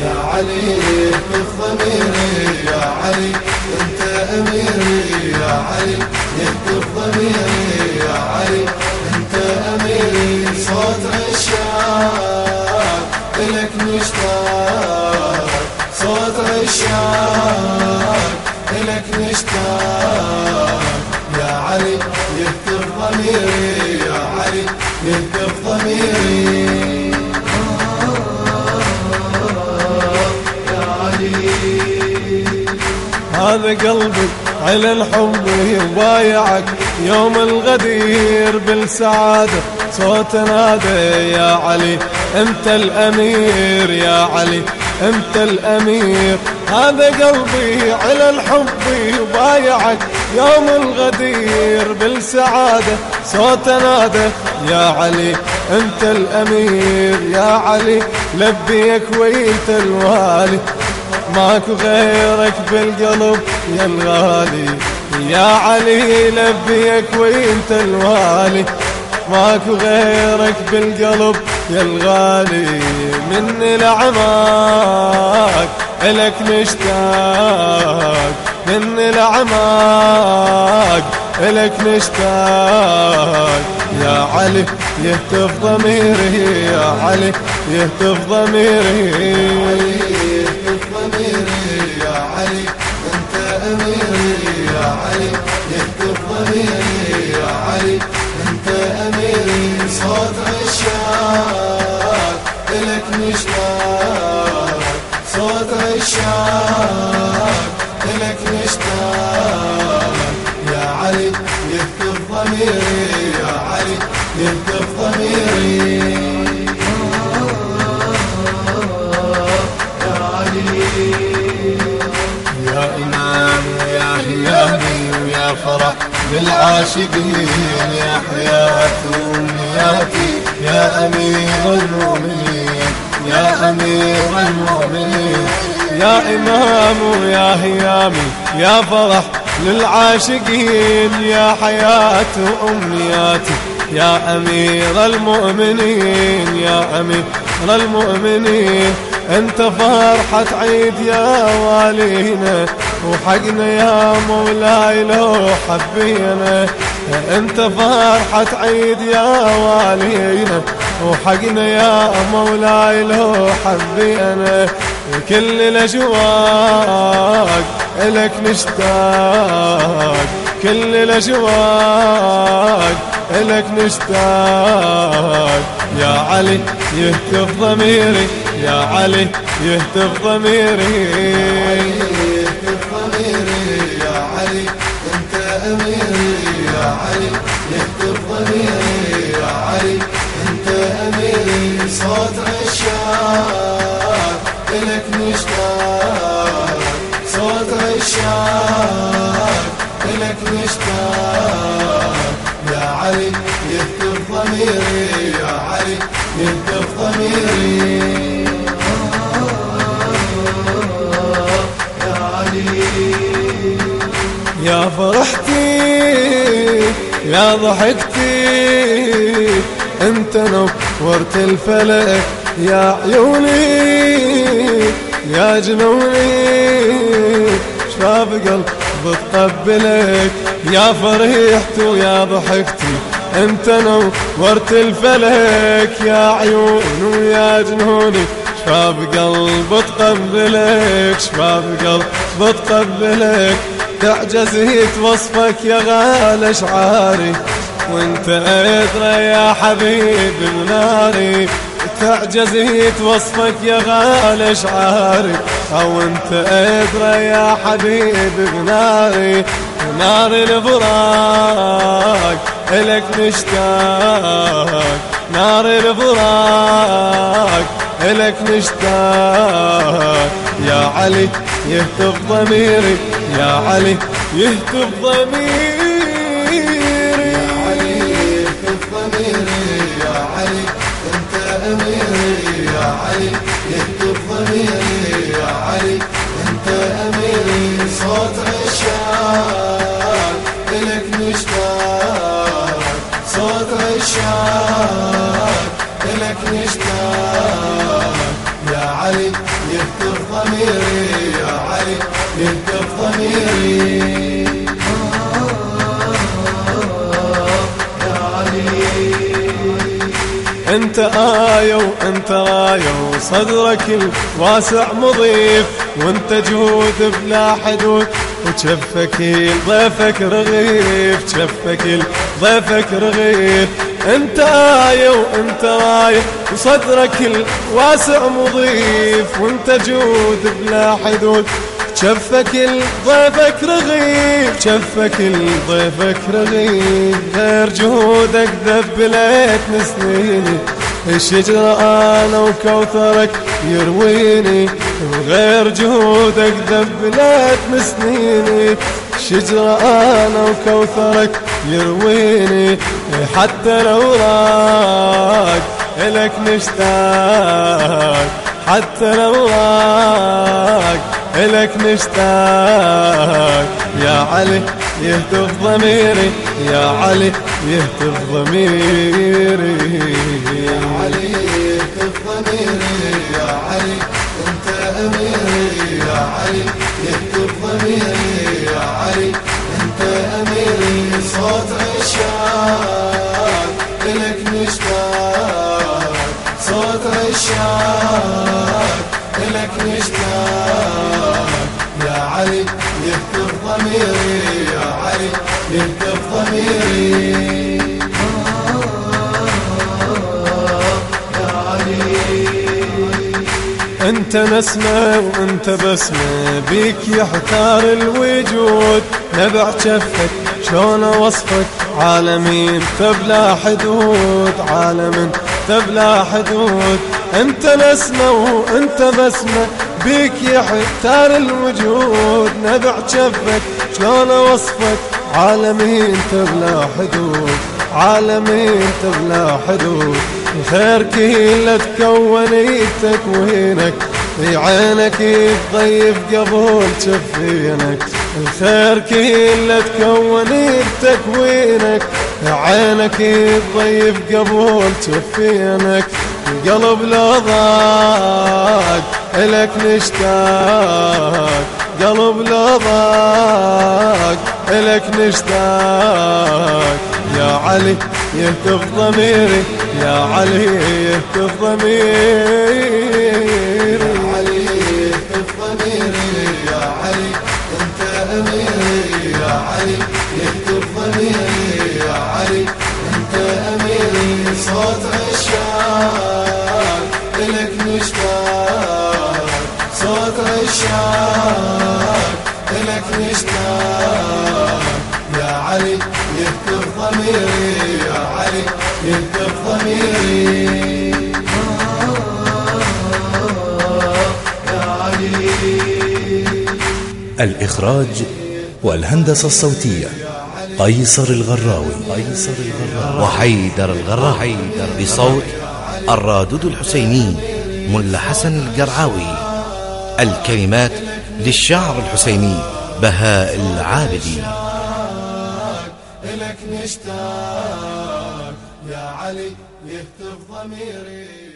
يا علي في ضميري يا علي أنت أميري يا علي يهتف ضميري يا علي أنت أميري. صوت عشاق الك مشتاق صوت عشاق الك مشتاق. يا علي يهتف ضميري يا علي يهتف ضميري. هذا قلبي على الحب يبايعك يوم الغدير بالسعادة. صوت نادى يا علي أنت الأمير يا علي أنت الأمير. هذا قلبي على الحب يبايعك يوم الغدير بالسعادة. صوت نادى يا علي أنت الأمير يا علي. لبيك ويت الوالي. ماكو غيرك بالقلب يا الغالي. يا علي لبيك وانت الوالي. ماكو غيرك بالقلب يا الغالي. من العماك إلك نشتاق من العماك إلك نشتاق يا علي يهتف ضميري يا علي يهتف ضميري. علي يهتف ضميري فرح بالعاشقين يا حياة أمنياتي يا أمير المؤمنين يا أمير المؤمنين يا إمام يا هيامي يا فرح للعاشقين يا حياة أمنياتي يا أمير المؤمنين يا أمير المؤمنين أنت فرحة عيد يا والينا وحقنا يا مولاي لو حبينا. انت فرحة عيد يا والينا وحقنا يا مولاي لو حبينا. كل الاجواق إلك نشتاق كل الاجواق إلك نشتاق. يا علي يهتف ضميري يا علي يهتف ضميري. صوت عشاق إلك مشتاق. صوت عشاق إلك مشتاق. يا علي يهتف ضميري يا علي يهتف ضميري. يا علي. يا فرحتي يا ضحكتي. انت نورت الفلك يا عيوني يا جنوني. شاف قلب بتقبلك يا فرحت ويا ضحكتي انت نورت الفلك يا عيون ويا جنوني. شباب قلب تقبلك شباب قلب تقبلك. تعجز وصفك يا غالي اشعاري وانت ادرى يا حبيب ناري تعجز وصفك يا غالي اشعاري أو انت ادرى يا حبيب ناري نار الفراق إلك مشتاق نار الفراق إلك مشتاق يا علي يهتف ضميري يا علي يهتف ضميري. علي يهتف ضميري يا علي. أنت اميري صوت عشاق الك مشتاق صوت عشاق الك مشتاق ضميري يا علي. يهتف ضميري أنت آية وانت راية وصدرك الواسع مضيف وأنت جود بلا حدود. وشفك ضيفك رغيف شفك ضيفك رغيف. أنت آية وانت راية وصدرك الواسع مضيف وأنت جود بلا حدود. شفك ضيفك رغيف شفك ضيفك رغيف غير جهودك ذبلتني سنيني الشجرة أنا وكوثرك يرويني. وغير جهودك ذبلتني سنيني الشجرة أنا وكوثرك يرويني. حتى لو راك إلك نشتاق حتى لو راك إلك نشتاق. يا علي يهتف ضميري يا علي يهتف ضميري. يا علي يهتف ضميري يا علي أنت أميري. يا علي يهتف ضميري أنت نسمة وأنت بسمة بيك يحتار الوجود. نبع شفك شلون وصفك؟ عالمين تبلا حدود عالم تبلا حدود. أنت نسمة وأنت بسمة بيك يحتار الوجود. نبع شفك شلون وصفك عالمين تبلا حدود عالمين تبلا حدود خير كله تكوني تكوينك في عينك يتضيف قبول شفينك. الخير كله تكوني تكوينك في عينك يتضيف قبول شفينك. القلب لو ضاق إلك نشتاق. قلب لو ضاق إلك نشتاق يا علي يهتف ضميري. يا علي يهتف ضميري. يا علي أنت أميري. يا علي يهتف ضميري. يا علي أنت أميري. صوت الك مشتاق صوت الك مشتاق يا علي يهتف ضميري يا علي يهتف ضميري الإخراج والهندسة الصوتية قيصر الغراوي قيصر الغراوي وحيدر الغراء بصوت الرادود الحسيني ملا حسن القرعاوي الكلمات للشاعر الحسيني. بهاء العابدي إلك نشتاق يا علي يهتف ضميري.